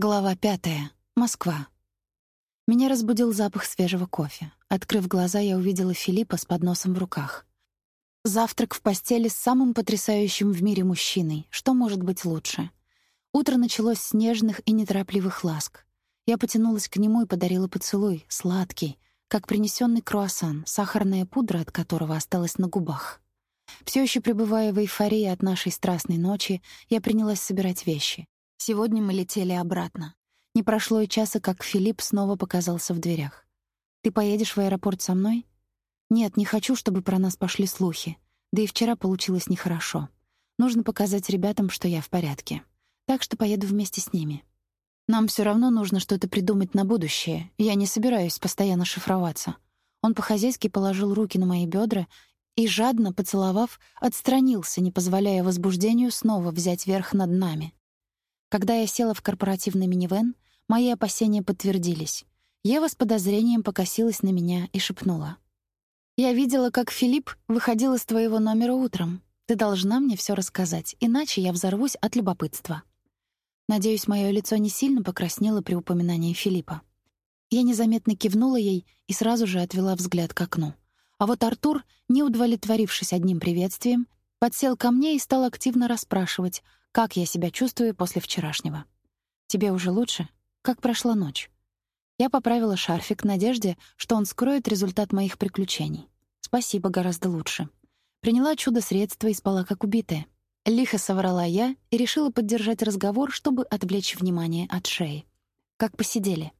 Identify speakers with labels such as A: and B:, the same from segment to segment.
A: Глава пятая. Москва. Меня разбудил запах свежего кофе. Открыв глаза, я увидела Филиппа с подносом в руках. Завтрак в постели с самым потрясающим в мире мужчиной. Что может быть лучше? Утро началось с нежных и неторопливых ласк. Я потянулась к нему и подарила поцелуй, сладкий, как принесенный круассан, сахарная пудра от которого осталась на губах. Все еще пребывая в эйфории от нашей страстной ночи, я принялась собирать вещи. Сегодня мы летели обратно. Не прошло и часа, как Филипп снова показался в дверях. «Ты поедешь в аэропорт со мной?» «Нет, не хочу, чтобы про нас пошли слухи. Да и вчера получилось нехорошо. Нужно показать ребятам, что я в порядке. Так что поеду вместе с ними. Нам все равно нужно что-то придумать на будущее. Я не собираюсь постоянно шифроваться». Он по-хозяйски положил руки на мои бедра и, жадно поцеловав, отстранился, не позволяя возбуждению снова взять верх над нами. Когда я села в корпоративный минивэн, мои опасения подтвердились. Ева с подозрением покосилась на меня и шепнула. «Я видела, как Филипп выходил из твоего номера утром. Ты должна мне все рассказать, иначе я взорвусь от любопытства». Надеюсь, мое лицо не сильно покраснело при упоминании Филиппа. Я незаметно кивнула ей и сразу же отвела взгляд к окну. А вот Артур, не удовлетворившись одним приветствием, подсел ко мне и стал активно расспрашивать, как я себя чувствую после вчерашнего? Тебе уже лучше? Как прошла ночь? Я поправила шарфик в надежде, что он скроет результат моих приключений. Спасибо, гораздо лучше. Приняла чудо-средство и спала как убитая. Лихо соврала я и решила поддержать разговор, чтобы отвлечь внимание от шеи. Как посидели.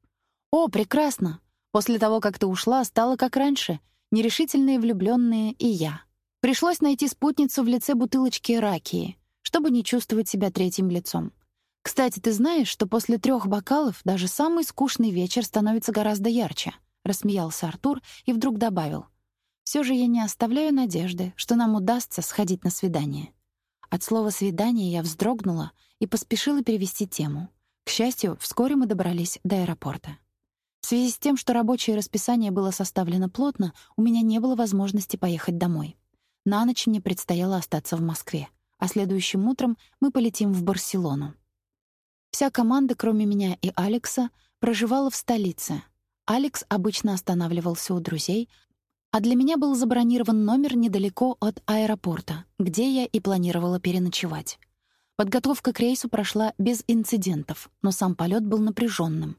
A: «О, прекрасно! После того, как ты ушла, стало как раньше. Нерешительные влюбленные и я. Пришлось найти спутницу в лице бутылочки ракии чтобы не чувствовать себя третьим лицом. Кстати, ты знаешь, что после трех бокалов даже самый скучный вечер становится гораздо ярче, рассмеялся Артур и вдруг добавил: все же я не оставляю надежды, что нам удастся сходить на свидание. От слова свидание я вздрогнула и поспешила перевести тему. К счастью, вскоре мы добрались до аэропорта. В связи с тем, что рабочее расписание было составлено плотно, у меня не было возможности поехать домой. На ночь мне предстояло остаться в Москве а следующим утром мы полетим в Барселону. Вся команда, кроме меня и Алекса, проживала в столице. Алекс обычно останавливался у друзей, а для меня был забронирован номер недалеко от аэропорта, где я и планировала переночевать. Подготовка к рейсу прошла без инцидентов, но сам полет был напряженным.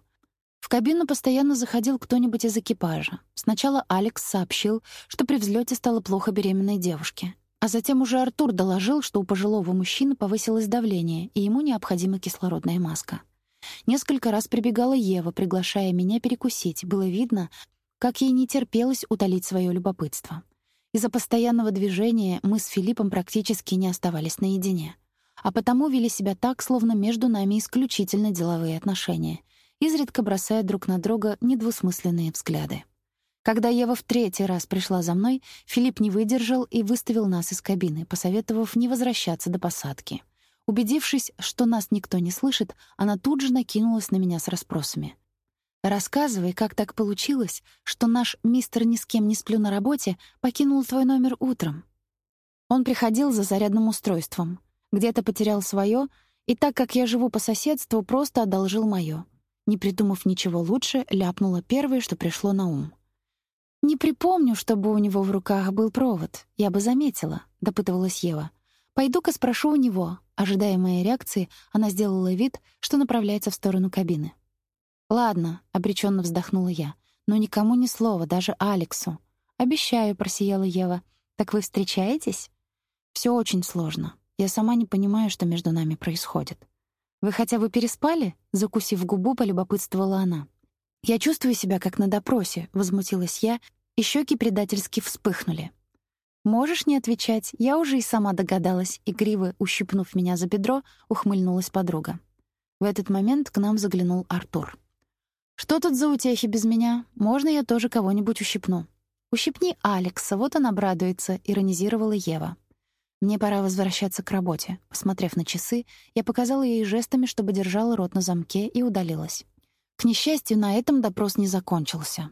A: В кабину постоянно заходил кто-нибудь из экипажа. Сначала Алекс сообщил, что при взлете стало плохо беременной девушке. А затем уже Артур доложил, что у пожилого мужчины повысилось давление, и ему необходима кислородная маска. Несколько раз прибегала Ева, приглашая меня перекусить. Было видно, как ей не терпелось утолить свое любопытство. Из-за постоянного движения мы с Филиппом практически не оставались наедине. А потому вели себя так, словно между нами исключительно деловые отношения, изредка бросая друг на друга недвусмысленные взгляды. Когда Ева в третий раз пришла за мной, Филипп не выдержал и выставил нас из кабины, посоветовав не возвращаться до посадки. Убедившись, что нас никто не слышит, она тут же накинулась на меня с расспросами. «Рассказывай, как так получилось, что наш мистер ни с кем не сплю на работе покинул твой номер утром?» Он приходил за зарядным устройством, где-то потерял свое, и так как я живу по соседству, просто одолжил мое. Не придумав ничего лучше, ляпнула первое, что пришло на ум. «Не припомню, чтобы у него в руках был провод. Я бы заметила», — допытывалась Ева. «Пойду-ка спрошу у него». Ожидая моей реакции, она сделала вид, что направляется в сторону кабины. «Ладно», — обреченно вздохнула я, «но никому ни слова, даже Алексу». «Обещаю», — просияла Ева. «Так вы встречаетесь?» Все очень сложно. Я сама не понимаю, что между нами происходит». «Вы хотя бы переспали?» — закусив губу, полюбопытствовала она. «Я чувствую себя как на допросе», — возмутилась я, и щеки предательски вспыхнули. «Можешь не отвечать, я уже и сама догадалась», и, криво ущипнув меня за бедро, ухмыльнулась подруга. В этот момент к нам заглянул Артур. «Что тут за утехи без меня? Можно я тоже кого-нибудь ущипну?» «Ущипни Алекса, вот он обрадуется», — иронизировала Ева. «Мне пора возвращаться к работе». Посмотрев на часы, я показала ей жестами, чтобы держала рот на замке, и удалилась. К несчастью, на этом допрос не закончился.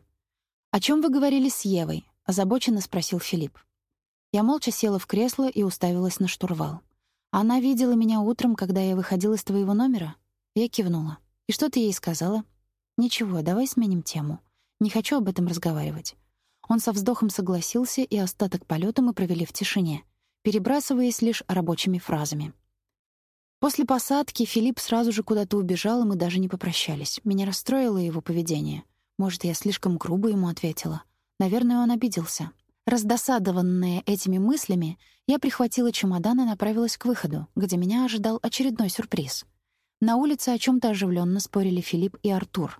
A: «О чем вы говорили с Евой?» — озабоченно спросил Филипп. Я молча села в кресло и уставилась на штурвал. «Она видела меня утром, когда я выходила из твоего номера?» Я кивнула. И что ты ей сказала? Ничего, давай сменим тему. Не хочу об этом разговаривать. Он со вздохом согласился, и остаток полета мы провели в тишине, перебрасываясь лишь рабочими фразами. После посадки Филипп сразу же куда-то убежал, и мы даже не попрощались. Меня расстроило его поведение. Может, я слишком грубо ему ответила. Наверное, он обиделся. Раздосадованная этими мыслями, я прихватила чемодан и направилась к выходу, где меня ожидал очередной сюрприз. На улице о чем то оживленно спорили Филипп и Артур.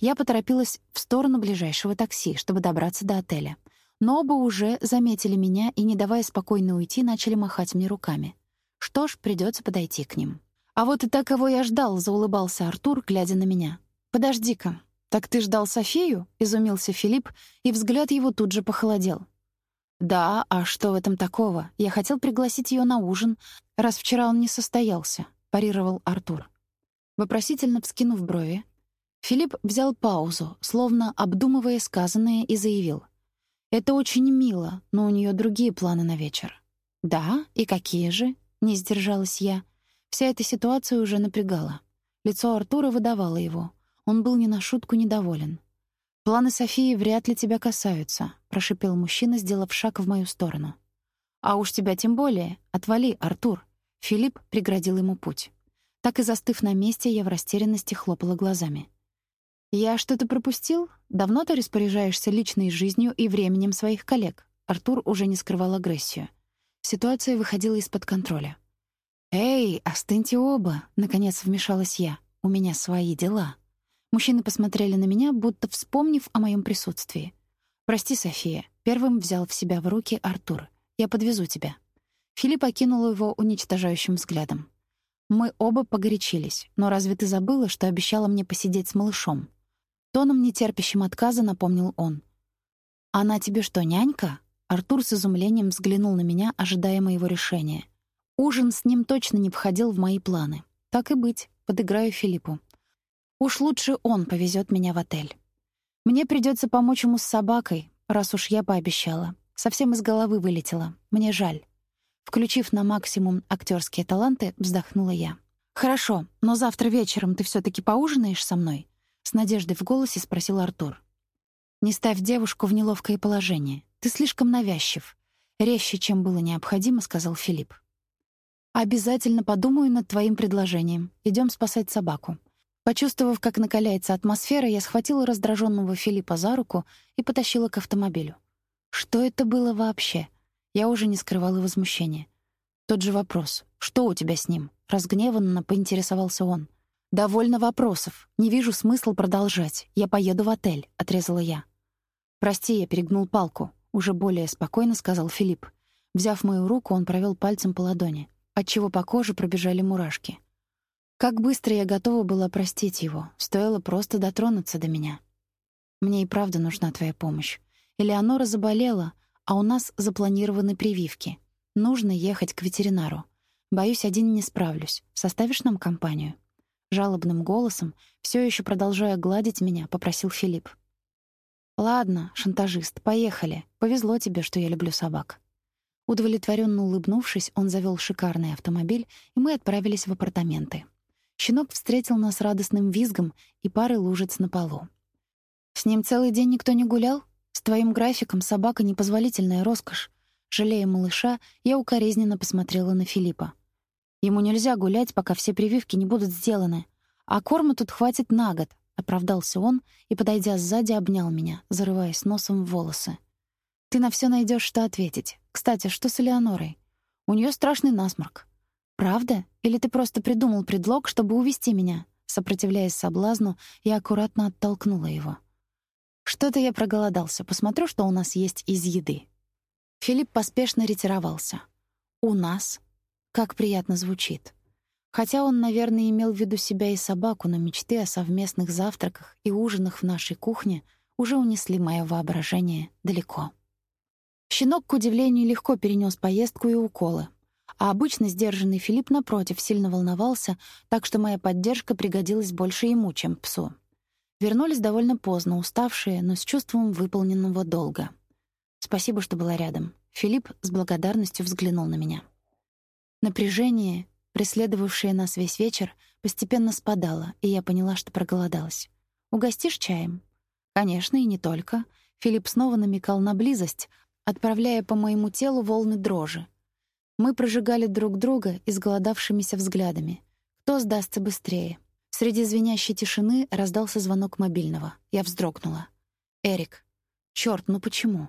A: Я поторопилась в сторону ближайшего такси, чтобы добраться до отеля. Но оба уже заметили меня и, не давая спокойно уйти, начали махать мне руками. Что ж, придется подойти к ним. «А вот и так, кого я ждал», — заулыбался Артур, глядя на меня. «Подожди-ка, так ты ждал Софию?» — изумился Филипп, и взгляд его тут же похолодел. «Да, а что в этом такого? Я хотел пригласить ее на ужин, раз вчера он не состоялся», — парировал Артур. Вопросительно вскинув брови, Филипп взял паузу, словно обдумывая сказанное, и заявил. «Это очень мило, но у нее другие планы на вечер». «Да? И какие же?» Не сдержалась я. Вся эта ситуация уже напрягала. Лицо Артура выдавало его. Он был не на шутку недоволен. «Планы Софии вряд ли тебя касаются», — прошипел мужчина, сделав шаг в мою сторону. «А уж тебя тем более. Отвали, Артур». Филипп преградил ему путь. Так и застыв на месте, я в растерянности хлопала глазами. «Я что-то пропустил? Давно ты распоряжаешься личной жизнью и временем своих коллег?» Артур уже не скрывал агрессию. Ситуация выходила из-под контроля. «Эй, остыньте оба!» — наконец вмешалась я. «У меня свои дела». Мужчины посмотрели на меня, будто вспомнив о моем присутствии. «Прости, София». Первым взял в себя в руки Артур. «Я подвезу тебя». Филипп окинул его уничтожающим взглядом. Мы оба погорячились. Но разве ты забыла, что обещала мне посидеть с малышом? Тоном, нетерпящим отказа, напомнил он. «Она тебе что, нянька?» Артур с изумлением взглянул на меня, ожидая моего решения. Ужин с ним точно не входил в мои планы. Так и быть, подыграю Филиппу. Уж лучше он повезет меня в отель. Мне придется помочь ему с собакой, раз уж я пообещала. Совсем из головы вылетела. Мне жаль. Включив на максимум актерские таланты, вздохнула я. «Хорошо, но завтра вечером ты все таки поужинаешь со мной?» С надеждой в голосе спросил Артур. «Не ставь девушку в неловкое положение. Ты слишком навязчив. Резче, чем было необходимо, сказал Филипп. Обязательно подумаю над твоим предложением. Идем спасать собаку. Почувствовав, как накаляется атмосфера, я схватила раздраженного Филиппа за руку и потащила к автомобилю. Что это было вообще? Я уже не скрывала возмущения. Тот же вопрос. Что у тебя с ним? Разгневанно поинтересовался он. Довольно вопросов. Не вижу смысла продолжать. Я поеду в отель, отрезала я. Прости, я перегнул палку. Уже более спокойно сказал Филипп. Взяв мою руку, он провел пальцем по ладони, отчего по коже пробежали мурашки. Как быстро я готова была простить его, стоило просто дотронуться до меня. Мне и правда нужна твоя помощь. Элеонора заболела, а у нас запланированы прививки. Нужно ехать к ветеринару. Боюсь, один не справлюсь. Составишь нам компанию?» Жалобным голосом, все еще продолжая гладить меня, попросил Филипп. Ладно, шантажист, поехали. Повезло тебе, что я люблю собак. Удовлетворенно улыбнувшись, он завёл шикарный автомобиль, и мы отправились в апартаменты. Щенок встретил нас радостным визгом и парой лужиц на полу. С ним целый день никто не гулял? С твоим графиком собака непозволительная роскошь. Жалея малыша, я укоризненно посмотрела на Филиппа. Ему нельзя гулять, пока все прививки не будут сделаны. А корма тут хватит на год, — оправдался он и, подойдя сзади, обнял меня, зарываясь носом в волосы. «Ты на все найдешь, что ответить. Кстати, что с Элеонорой? У нее страшный насморк. Правда? Или ты просто придумал предлог, чтобы увести меня?» Сопротивляясь соблазну, я аккуратно оттолкнула его. «Что-то я проголодался. Посмотрю, что у нас есть из еды». Филипп поспешно ретировался. «У нас?» Как приятно звучит. Хотя он, наверное, имел в виду себя и собаку, но мечты о совместных завтраках и ужинах в нашей кухне уже унесли мое воображение далеко. Щенок, к удивлению, легко перенес поездку и уколы. А обычно сдержанный Филипп, напротив, сильно волновался, так что моя поддержка пригодилась больше ему, чем псу. Вернулись довольно поздно, уставшие, но с чувством выполненного долга. Спасибо, что была рядом. Филипп с благодарностью взглянул на меня. Напряжение преследовавшее нас весь вечер, постепенно спадала, и я поняла, что проголодалась. «Угостишь чаем?» «Конечно, и не только». Филипп снова намекал на близость, отправляя по моему телу волны дрожи. Мы прожигали друг друга изголодавшимися взглядами. Кто сдастся быстрее? Среди звенящей тишины раздался звонок мобильного. Я вздрогнула. «Эрик». «Чёрт, ну почему?»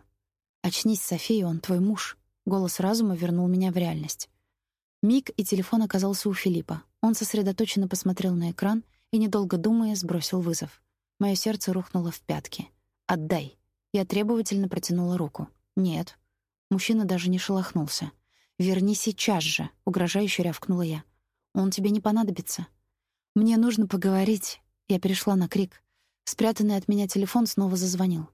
A: «Очнись, София, он твой муж». Голос разума вернул меня в реальность. Миг, и телефон оказался у Филиппа. Он сосредоточенно посмотрел на экран и, недолго думая, сбросил вызов. Моё сердце рухнуло в пятки. «Отдай». Я требовательно протянула руку. «Нет». Мужчина даже не шелохнулся. «Верни сейчас же», — угрожающе рявкнула я. «Он тебе не понадобится». «Мне нужно поговорить». Я перешла на крик. Спрятанный от меня телефон снова зазвонил.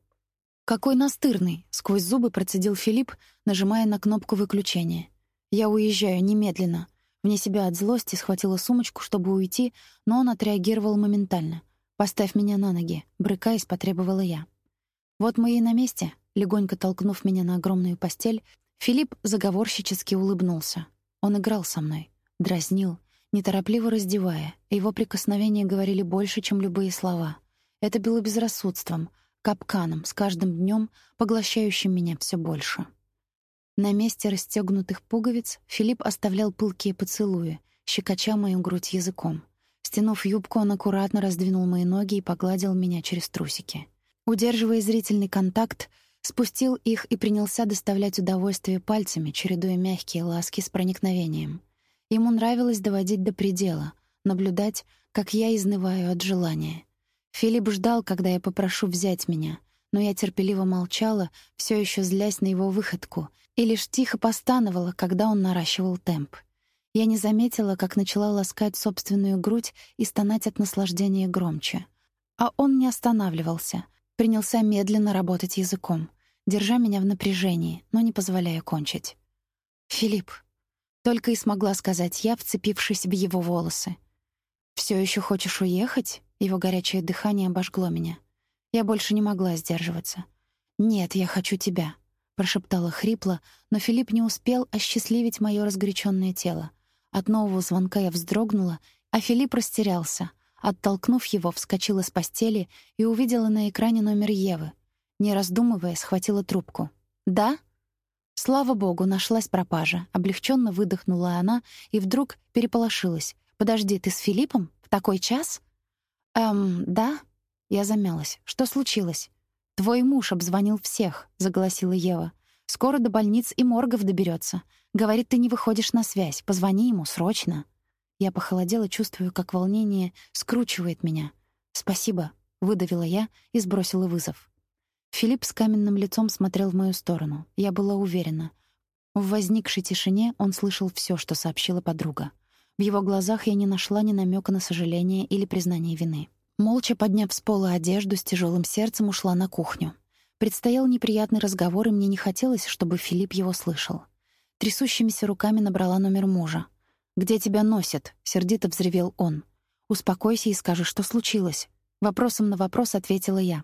A: «Какой настырный!» — сквозь зубы процедил Филипп, нажимая на кнопку выключения. «Я уезжаю немедленно». Вне себя от злости схватила сумочку, чтобы уйти, но он отреагировал моментально. «Поставь меня на ноги», — брыкаясь, потребовала я. «Вот мы и на месте», — легонько толкнув меня на огромную постель, Филипп заговорщически улыбнулся. Он играл со мной, дразнил, неторопливо раздевая. Его прикосновения говорили больше, чем любые слова. Это было безрассудством, капканом, с каждым днем поглощающим меня все больше. На месте расстегнутых пуговиц Филипп оставлял пылкие поцелуи, щекоча мою грудь языком. Стянув юбку, он аккуратно раздвинул мои ноги и погладил меня через трусики. Удерживая зрительный контакт, спустил их и принялся доставлять удовольствие пальцами, чередуя мягкие ласки с проникновением. Ему нравилось доводить до предела, наблюдать, как я изнываю от желания. Филипп ждал, когда я попрошу взять меня, но я терпеливо молчала, все еще злясь на его выходку, и лишь тихо постановала, когда он наращивал темп. Я не заметила, как начала ласкать собственную грудь и стонать от наслаждения громче. А он не останавливался, принялся медленно работать языком, держа меня в напряжении, но не позволяя кончить. «Филипп», — только и смогла сказать я, вцепившись в его волосы. «Всё ещё хочешь уехать?» Его горячее дыхание обожгло меня. Я больше не могла сдерживаться. «Нет, я хочу тебя», — прошептала хрипло, но Филипп не успел осчастливить моё разгоряченное тело. От нового звонка я вздрогнула, а Филипп растерялся. Оттолкнув его, вскочила с постели и увидела на экране номер Евы. Не раздумывая, схватила трубку. «Да?» Слава богу, нашлась пропажа. Облегченно выдохнула она и вдруг переполошилась. «Подожди, ты с Филиппом? В такой час?» «Эм, да?» Я замялась. «Что случилось?» «Твой муж обзвонил всех», — заголосила Ева. «Скоро до больниц и моргов доберется. Говорит, ты не выходишь на связь. Позвони ему, срочно». Я похолодела, чувствую, как волнение скручивает меня. «Спасибо», — выдавила я и сбросила вызов. Филипп с каменным лицом смотрел в мою сторону. Я была уверена. В возникшей тишине он слышал все, что сообщила подруга. В его глазах я не нашла ни намека на сожаление или признание вины. Молча подняв с пола одежду, с тяжелым сердцем ушла на кухню. Предстоял неприятный разговор, и мне не хотелось, чтобы Филипп его слышал. Трясущимися руками набрала номер мужа. «Где тебя носят?» — сердито взревел он. «Успокойся и скажи, что случилось». Вопросом на вопрос ответила я.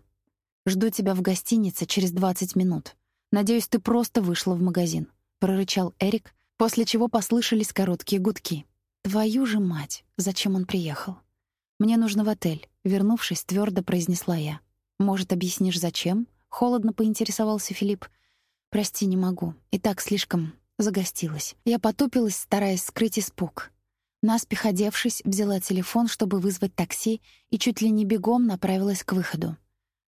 A: «Жду тебя в гостинице через 20 минут. Надеюсь, ты просто вышла в магазин», — прорычал Эрик, после чего послышались короткие гудки. Твою же мать, зачем он приехал? Мне нужно в отель, вернувшись, твердо произнесла я. Может, объяснишь зачем? Холодно поинтересовался Филипп. Прости, не могу. И так слишком загостилась. Я потупилась, стараясь скрыть испуг. Наспех одевшись, взяла телефон, чтобы вызвать такси, и чуть ли не бегом направилась к выходу.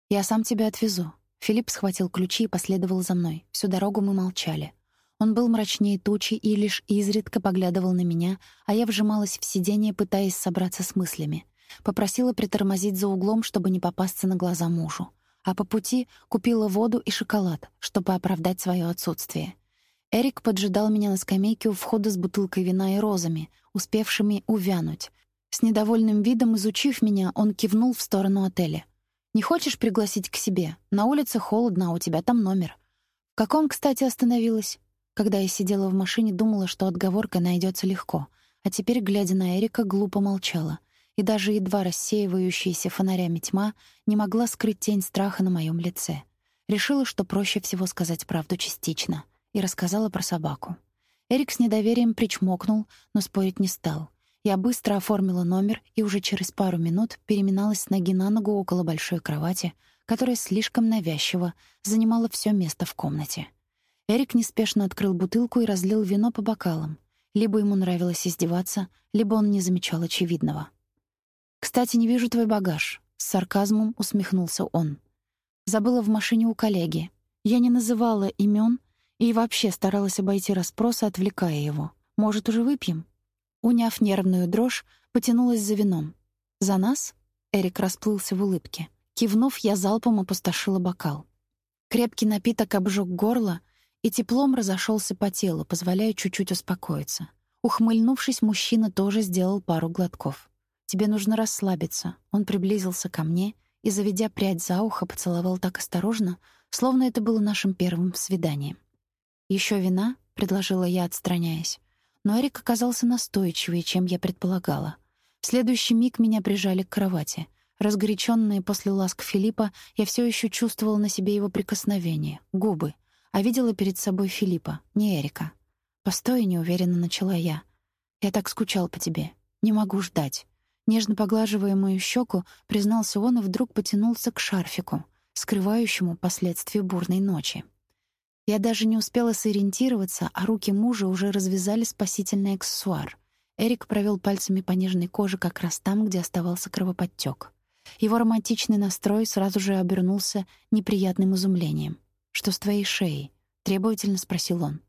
A: «Я сам тебя отвезу». Филипп схватил ключи и последовал за мной. Всю дорогу мы молчали. Он был мрачнее тучи и лишь изредка поглядывал на меня, а я вжималась в сиденье, пытаясь собраться с мыслями. Попросила притормозить за углом, чтобы не попасться на глаза мужу. А по пути купила воду и шоколад, чтобы оправдать свое отсутствие. Эрик поджидал меня на скамейке у входа с бутылкой вина и розами, успевшими увянуть. С недовольным видом изучив меня, он кивнул в сторону отеля. «Не хочешь пригласить к себе? На улице холодно, а у тебя там номер». «В каком, кстати, остановилась?» Когда я сидела в машине, думала, что отговорка найдется легко, а теперь, глядя на Эрика, глупо молчала, и даже едва рассеивающаяся фонарями тьма не могла скрыть тень страха на моем лице. Решила, что проще всего сказать правду частично, и рассказала про собаку. Эрик с недоверием причмокнул, но спорить не стал. Я быстро оформила номер и уже через пару минут переминалась с ноги на ногу около большой кровати, которая слишком навязчиво занимала все место в комнате. Эрик неспешно открыл бутылку и разлил вино по бокалам. Либо ему нравилось издеваться, либо он не замечал очевидного. «Кстати, не вижу твой багаж», — с сарказмом усмехнулся он. «Забыла в машине у коллеги. Я не называла имен и вообще старалась обойти расспросы, отвлекая его. Может, уже выпьем?» Уняв нервную дрожь, потянулась за вином. «За нас?» — Эрик расплылся в улыбке. Кивнув, я залпом опустошила бокал. Крепкий напиток обжег горло и теплом разошелся по телу, позволяя чуть-чуть успокоиться. Ухмыльнувшись, мужчина тоже сделал пару глотков. «Тебе нужно расслабиться». Он приблизился ко мне и, заведя прядь за ухо, поцеловал так осторожно, словно это было нашим первым свиданием. Еще вина?» — предложила я, отстраняясь но Эрик оказался настойчивее, чем я предполагала. В следующий миг меня прижали к кровати. Разгоряченная после ласк Филиппа, я все еще чувствовала на себе его прикосновение, губы, а видела перед собой Филиппа, не Эрика. «Постой», — неуверенно начала я. «Я так скучал по тебе. Не могу ждать». Нежно поглаживая мою щеку, признался он и вдруг потянулся к шарфику, скрывающему последствия бурной ночи. Я даже не успела сориентироваться, а руки мужа уже развязали спасительный аксессуар. Эрик провел пальцами по нежной коже как раз там, где оставался кровоподтек. Его романтичный настрой сразу же обернулся неприятным изумлением. «Что с твоей шеей?» — требовательно спросил он.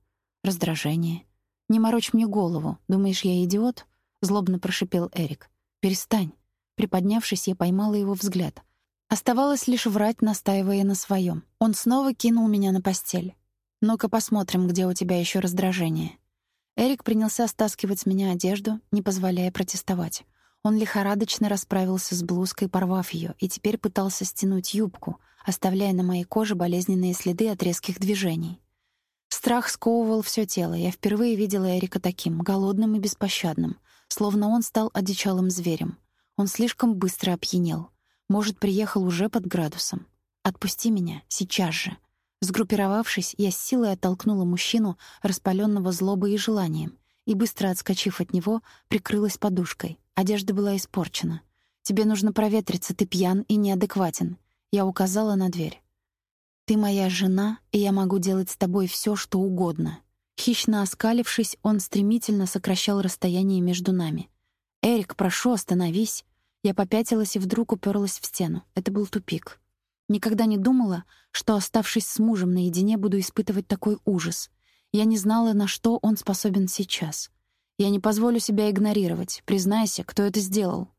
A: «Раздражение». «Не морочь мне голову. Думаешь, я идиот?» — злобно прошипел Эрик. «Перестань». Приподнявшись, я поймала его взгляд. Оставалось лишь врать, настаивая на своем. Он снова кинул меня на постель. Ну-ка посмотрим, где у тебя еще раздражение. Эрик принялся стаскивать с меня одежду, не позволяя протестовать. Он лихорадочно расправился с блузкой, порвав ее, и теперь пытался стянуть юбку, оставляя на моей коже болезненные следы от резких движений. Страх сковывал все тело. Я впервые видела Эрика таким, голодным и беспощадным, словно он стал одичалым зверем. Он слишком быстро опьянел. Может, приехал уже под градусом. Отпусти меня сейчас же. Сгруппировавшись, я с силой оттолкнула мужчину, распаленного злобой и желанием, и, быстро отскочив от него, прикрылась подушкой. Одежда была испорчена. «Тебе нужно проветриться, ты пьян и неадекватен». Я указала на дверь. «Ты моя жена, и я могу делать с тобой все, что угодно». Хищно оскалившись, он стремительно сокращал расстояние между нами. «Эрик, прошу, остановись». Я попятилась и вдруг уперлась в стену. Это был тупик. Никогда не думала, что, оставшись с мужем наедине, буду испытывать такой ужас. Я не знала, на что он способен сейчас. Я не позволю себя игнорировать. Признайся, кто это сделал.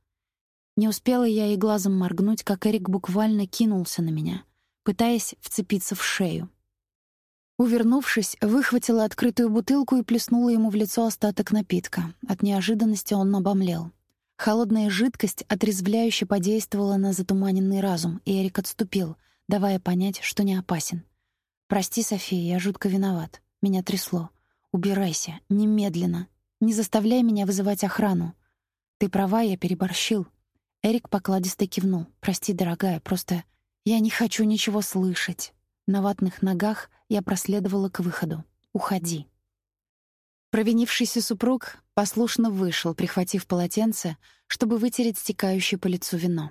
A: Не успела я и глазом моргнуть, как Эрик буквально кинулся на меня, пытаясь вцепиться в шею. Увернувшись, выхватила открытую бутылку и плеснула ему в лицо остаток напитка. От неожиданности он обомлел. Холодная жидкость отрезвляюще подействовала на затуманенный разум, и Эрик отступил, давая понять, что не опасен. «Прости, София, я жутко виноват. Меня трясло. Убирайся, немедленно. Не заставляй меня вызывать охрану. Ты права, я переборщил». Эрик покладисто кивнул. «Прости, дорогая, просто я не хочу ничего слышать». На ватных ногах я проследовала к выходу. «Уходи». Провинившийся супруг послушно вышел, прихватив полотенце, чтобы вытереть стекающее по лицу вино.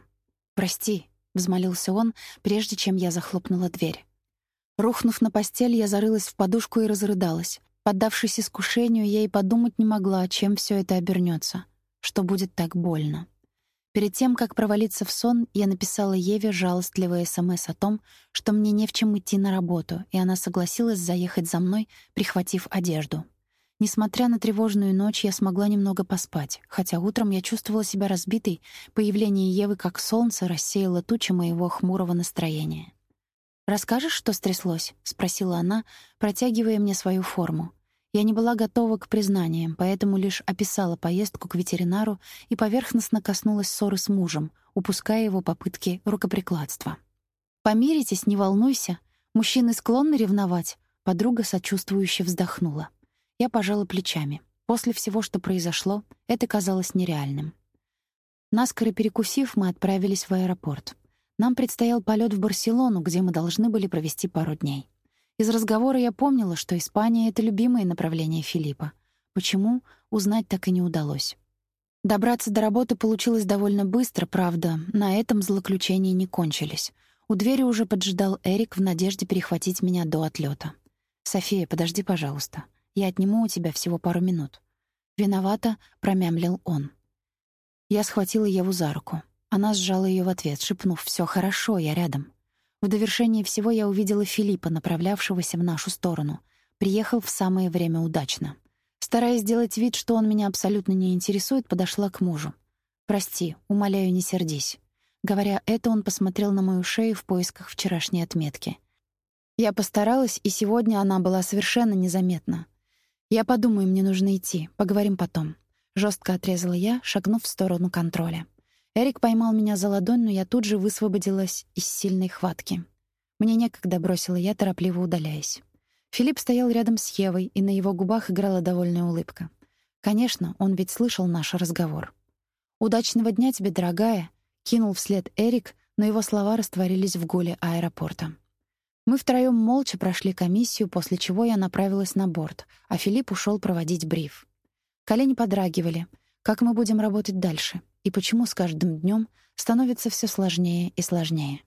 A: «Прости», — взмолился он, прежде чем я захлопнула дверь. Рухнув на постель, я зарылась в подушку и разрыдалась. Поддавшись искушению, я и подумать не могла, чем все это обернется, что будет так больно. Перед тем, как провалиться в сон, я написала Еве жалостливое СМС о том, что мне не в чем идти на работу, и она согласилась заехать за мной, прихватив одежду. Несмотря на тревожную ночь, я смогла немного поспать, хотя утром я чувствовала себя разбитой, появление Евы как солнце рассеяло тучи моего хмурого настроения. «Расскажешь, что стряслось?» — спросила она, протягивая мне свою форму. Я не была готова к признаниям, поэтому лишь описала поездку к ветеринару и поверхностно коснулась ссоры с мужем, упуская его попытки рукоприкладства. «Помиритесь, не волнуйся. Мужчины склонны ревновать», — подруга сочувствующе вздохнула. Я пожала плечами. После всего, что произошло, это казалось нереальным. Наскоро перекусив, мы отправились в аэропорт. Нам предстоял полет в Барселону, где мы должны были провести пару дней. Из разговора я помнила, что Испания — это любимое направление Филиппа. Почему, узнать так и не удалось. Добраться до работы получилось довольно быстро, правда, на этом злоключения не кончились. У двери уже поджидал Эрик в надежде перехватить меня до отлета. «София, подожди, пожалуйста. Я отниму у тебя всего пару минут». «Виновата», — промямлил он. Я схватила Еву за руку. Она сжала ее в ответ, шепнув «Все хорошо, я рядом». В довершение всего я увидела Филиппа, направлявшегося в нашу сторону. Приехал в самое время удачно. Стараясь сделать вид, что он меня абсолютно не интересует, подошла к мужу. «Прости, умоляю, не сердись». Говоря это, он посмотрел на мою шею в поисках вчерашней отметки. Я постаралась, и сегодня она была совершенно незаметна. «Я подумаю, мне нужно идти. Поговорим потом». Жестко отрезала я, шагнув в сторону контроля. Эрик поймал меня за ладонь, но я тут же высвободилась из сильной хватки. Мне некогда бросила я, торопливо удаляясь. Филипп стоял рядом с Евой, и на его губах играла довольная улыбка. Конечно, он ведь слышал наш разговор. «Удачного дня тебе, дорогая!» — кинул вслед Эрик, но его слова растворились в гуле аэропорта. Мы втроём молча прошли комиссию, после чего я направилась на борт, а Филипп ушел проводить бриф. Колени подрагивали. Как мы будем работать дальше? И почему с каждым днем становится все сложнее и сложнее?